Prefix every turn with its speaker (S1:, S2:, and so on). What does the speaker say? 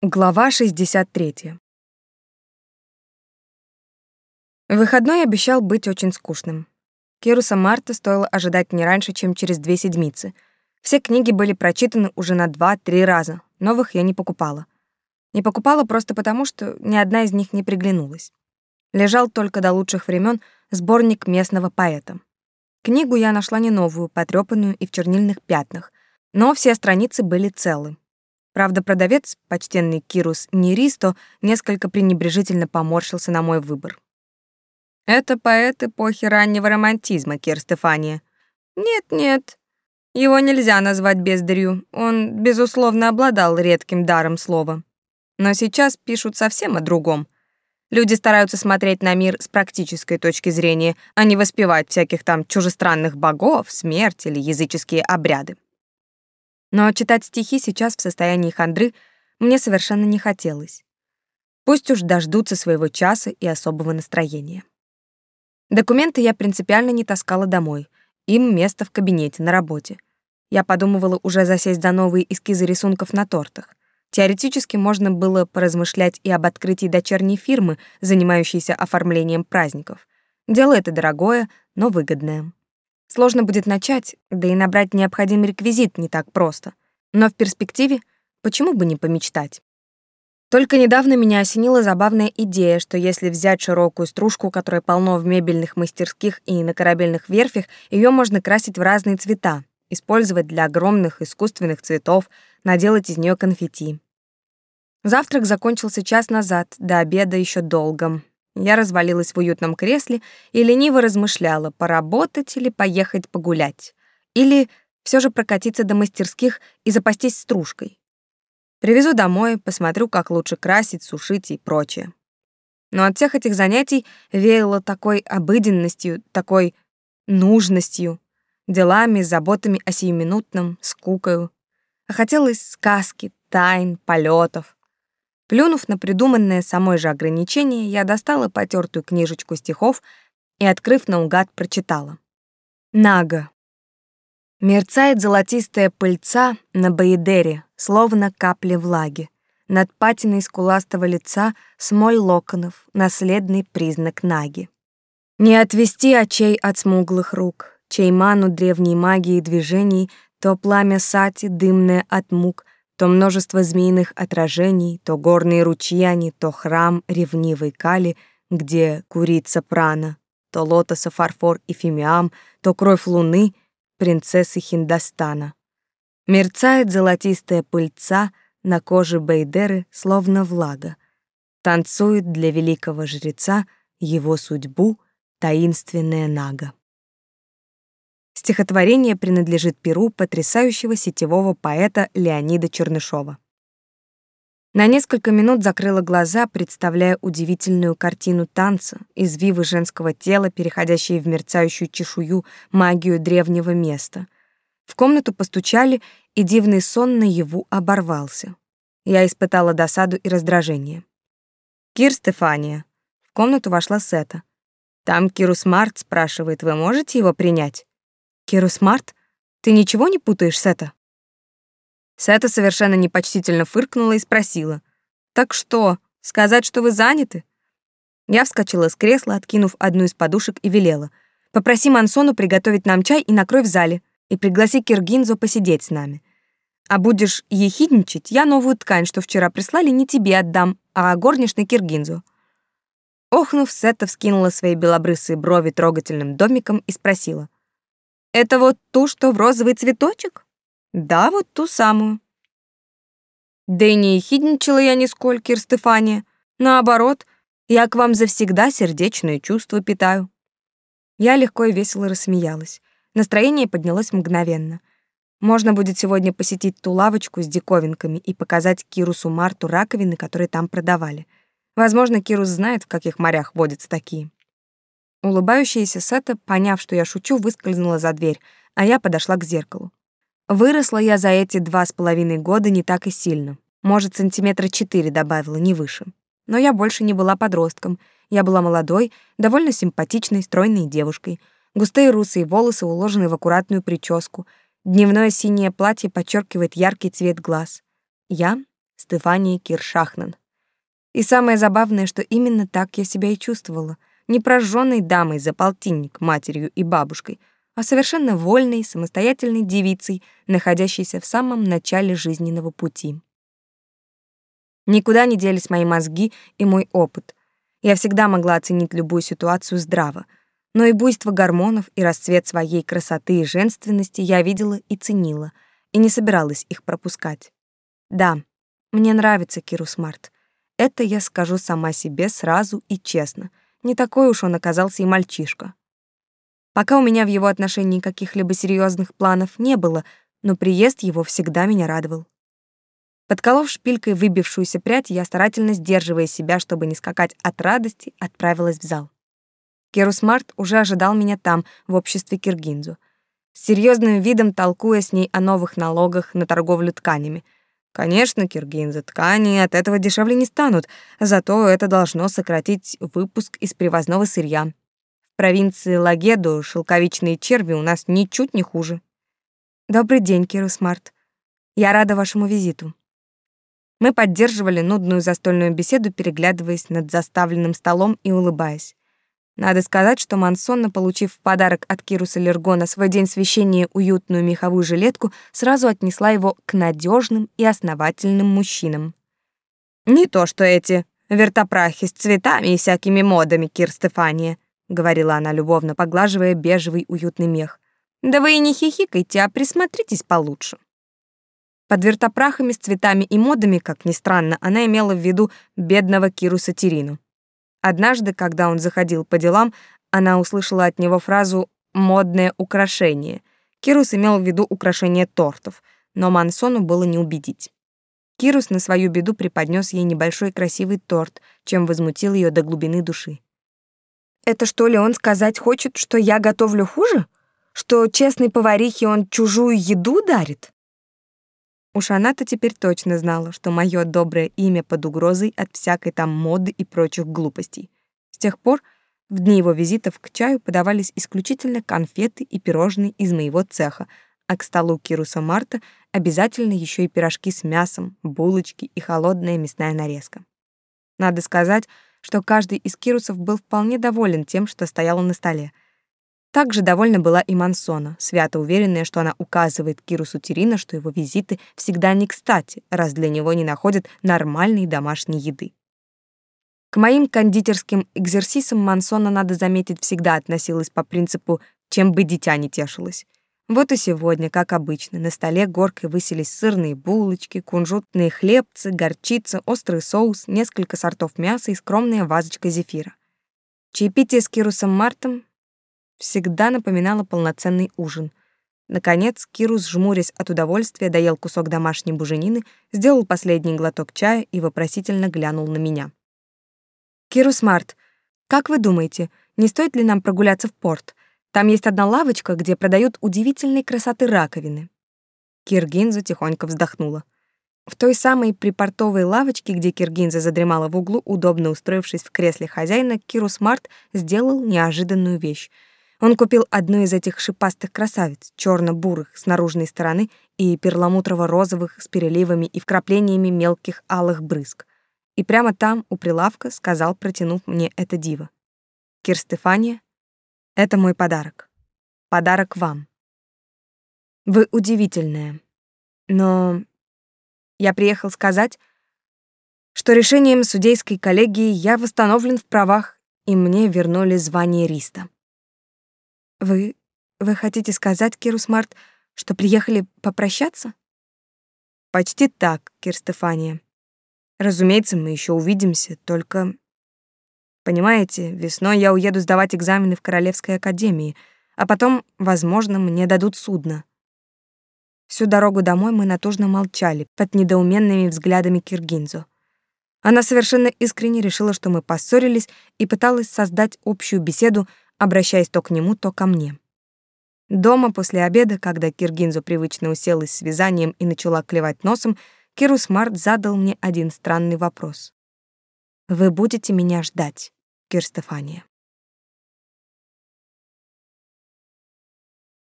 S1: Глава 63. Выходной обещал быть очень скучным. Кируса Марта стоило ожидать не раньше, чем через две седмицы. Все книги были прочитаны уже на два-три раза, новых я не покупала. Не покупала просто потому, что ни одна из них не приглянулась. Лежал только до лучших времен сборник местного поэта. Книгу я нашла не новую, потрёпанную и в чернильных пятнах, но все страницы были целы. Правда, продавец, почтенный Кирус Неристо, несколько пренебрежительно поморщился на мой выбор. «Это поэт эпохи раннего романтизма, Кир Стефания». «Нет-нет, его нельзя назвать бездарью, он, безусловно, обладал редким даром слова. Но сейчас пишут совсем о другом. Люди стараются смотреть на мир с практической точки зрения, а не воспевать всяких там чужестранных богов, смерть или языческие обряды. Но читать стихи сейчас в состоянии хандры мне совершенно не хотелось. Пусть уж дождутся своего часа и особого настроения. Документы я принципиально не таскала домой. Им место в кабинете, на работе. Я подумывала уже засесть за новые эскизы рисунков на тортах. Теоретически можно было поразмышлять и об открытии дочерней фирмы, занимающейся оформлением праздников. Дело это дорогое, но выгодное. Сложно будет начать, да и набрать необходимый реквизит не так просто. Но в перспективе почему бы не помечтать? Только недавно меня осенила забавная идея, что если взять широкую стружку, которая полно в мебельных мастерских и на корабельных верфях, ее можно красить в разные цвета, использовать для огромных искусственных цветов, наделать из нее конфетти. Завтрак закончился час назад, до обеда еще долго. Я развалилась в уютном кресле и лениво размышляла, поработать или поехать погулять. Или все же прокатиться до мастерских и запастись стружкой. Привезу домой, посмотрю, как лучше красить, сушить и прочее. Но от всех этих занятий веяло такой обыденностью, такой нужностью, делами, заботами о сиюминутном, скукою. А хотелось сказки, тайн, полетов. Плюнув на придуманное самой же ограничение, я достала потертую книжечку стихов и, открыв наугад, прочитала. Нага. Мерцает золотистая пыльца на Баедере, словно капли влаги. Над патиной скуластого лица смоль локонов, наследный признак наги. Не отвести очей от смуглых рук, чей ману древней магии движений, то пламя сати, дымное от мук, то множество змеиных отражений, то горные ручьяне, то храм ревнивой Кали, где курица прана, то лотоса фарфор и фимиам, то кровь луны, принцессы Хиндостана. Мерцает золотистая пыльца на коже Бейдеры, словно влага. Танцует для великого жреца его судьбу таинственная нага. Стихотворение принадлежит перу потрясающего сетевого поэта Леонида Чернышова. На несколько минут закрыла глаза, представляя удивительную картину танца, извивы женского тела, переходящие в мерцающую чешую магию древнего места. В комнату постучали, и дивный сон наяву оборвался. Я испытала досаду и раздражение. «Кир Стефания». В комнату вошла Сета. «Там Киру Смарт спрашивает, вы можете его принять?» Киру Смарт? Ты ничего не путаешь, Сета? Сета совершенно непочтительно фыркнула и спросила. «Так что, сказать, что вы заняты?» Я вскочила с кресла, откинув одну из подушек и велела. «Попроси Мансону приготовить нам чай и накрой в зале, и пригласи Киргинзу посидеть с нами. А будешь ехидничать, я новую ткань, что вчера прислали, не тебе отдам, а горничной Киргинзу». Охнув, Сета вскинула свои белобрысые брови трогательным домиком и спросила. Это вот ту, что в розовый цветочек? Да, вот ту самую. Да и не ехидничала я нисколько, Кир Стефания. Наоборот, я к вам завсегда сердечные чувства питаю. Я легко и весело рассмеялась. Настроение поднялось мгновенно. Можно будет сегодня посетить ту лавочку с диковинками и показать Кирусу Марту раковины, которые там продавали. Возможно, Кирус знает, в каких морях водятся такие. Улыбающаяся Сета, поняв, что я шучу, выскользнула за дверь, а я подошла к зеркалу. Выросла я за эти два с половиной года не так и сильно. Может, сантиметра четыре добавила, не выше. Но я больше не была подростком. Я была молодой, довольно симпатичной, стройной девушкой. Густые русые волосы уложены в аккуратную прическу. Дневное синее платье подчеркивает яркий цвет глаз. Я Стефания Киршахнан. И самое забавное, что именно так я себя и чувствовала. Не прожженной дамой за полтинник, матерью и бабушкой, а совершенно вольной, самостоятельной девицей, находящейся в самом начале жизненного пути. Никуда не делись мои мозги и мой опыт. Я всегда могла оценить любую ситуацию здраво, но и буйство гормонов, и расцвет своей красоты и женственности я видела и ценила, и не собиралась их пропускать. Да, мне нравится Киру Смарт. Это я скажу сама себе сразу и честно. Не такой уж он оказался и мальчишка. Пока у меня в его отношении каких-либо серьезных планов не было, но приезд его всегда меня радовал. Подколов шпилькой выбившуюся прядь, я, старательно сдерживая себя, чтобы не скакать от радости, отправилась в зал. Керу Смарт уже ожидал меня там, в обществе Киргинзу. С серьезным видом толкуя с ней о новых налогах на торговлю тканями. Конечно, Киргинза ткани от этого дешевле не станут, зато это должно сократить выпуск из привозного сырья. В провинции Лагеду шелковичные черви у нас ничуть не хуже. Добрый день, Киру Смарт. Я рада вашему визиту. Мы поддерживали нудную застольную беседу, переглядываясь над заставленным столом и улыбаясь. Надо сказать, что Мансонна, получив в подарок от Кируса Лергона свой день священия уютную меховую жилетку, сразу отнесла его к надежным и основательным мужчинам. «Не то что эти вертопрахи с цветами и всякими модами, Кир Стефания», — говорила она любовно, поглаживая бежевый уютный мех. «Да вы и не хихикайте, а присмотритесь получше». Под вертопрахами с цветами и модами, как ни странно, она имела в виду бедного Киру Сатирину. Однажды, когда он заходил по делам, она услышала от него фразу «модное украшение». Кирус имел в виду украшение тортов, но Мансону было не убедить. Кирус на свою беду преподнес ей небольшой красивый торт, чем возмутил ее до глубины души. «Это что ли он сказать хочет, что я готовлю хуже? Что честной поварихе он чужую еду дарит?» Уж она-то теперь точно знала, что мое доброе имя под угрозой от всякой там моды и прочих глупостей. С тех пор в дни его визитов к чаю подавались исключительно конфеты и пирожные из моего цеха, а к столу Кируса Марта обязательно еще и пирожки с мясом, булочки и холодная мясная нарезка. Надо сказать, что каждый из Кирусов был вполне доволен тем, что стояло на столе — также довольна была и Мансона, свято уверенная, что она указывает Кирусу Терина, что его визиты всегда не кстати, раз для него не находят нормальной домашней еды. К моим кондитерским экзерсисам Мансона, надо заметить, всегда относилась по принципу «чем бы дитя не тешилось». Вот и сегодня, как обычно, на столе горкой высились сырные булочки, кунжутные хлебцы, горчица, острый соус, несколько сортов мяса и скромная вазочка зефира. Чаепитие с Кирусом Мартом всегда напоминала полноценный ужин. Наконец, Кирус, жмурясь от удовольствия, доел кусок домашней буженины, сделал последний глоток чая и вопросительно глянул на меня. «Кирус Март, как вы думаете, не стоит ли нам прогуляться в порт? Там есть одна лавочка, где продают удивительной красоты раковины». Киргинза тихонько вздохнула. В той самой припортовой лавочке, где Киргинза задремала в углу, удобно устроившись в кресле хозяина, Кирус Март сделал неожиданную вещь — он купил одну из этих шипастых красавиц, черно бурых с наружной стороны и перламутрово-розовых с переливами и вкраплениями мелких алых брызг. И прямо там, у прилавка, сказал, протянув мне это диво. «Кир Стефания, это мой подарок. Подарок вам. Вы удивительная. Но я приехал сказать, что решением судейской коллегии я восстановлен в правах, и мне вернули звание Риста. Вы... вы хотите сказать, Киру Смарт, что приехали попрощаться? Почти так, Кир Стефания. Разумеется, мы еще увидимся, только... Понимаете, весной я уеду сдавать экзамены в Королевской академии, а потом, возможно, мне дадут судно. Всю дорогу домой мы натужно молчали под недоуменными взглядами Киргинзо. Она совершенно искренне решила, что мы поссорились, и пыталась создать общую беседу, обращаясь то к нему, то ко мне. Дома после обеда, когда Киргинзу привычно уселась с вязанием и начала клевать носом, Кирус Март задал мне один странный вопрос. «Вы будете меня ждать, Кир Стефания?»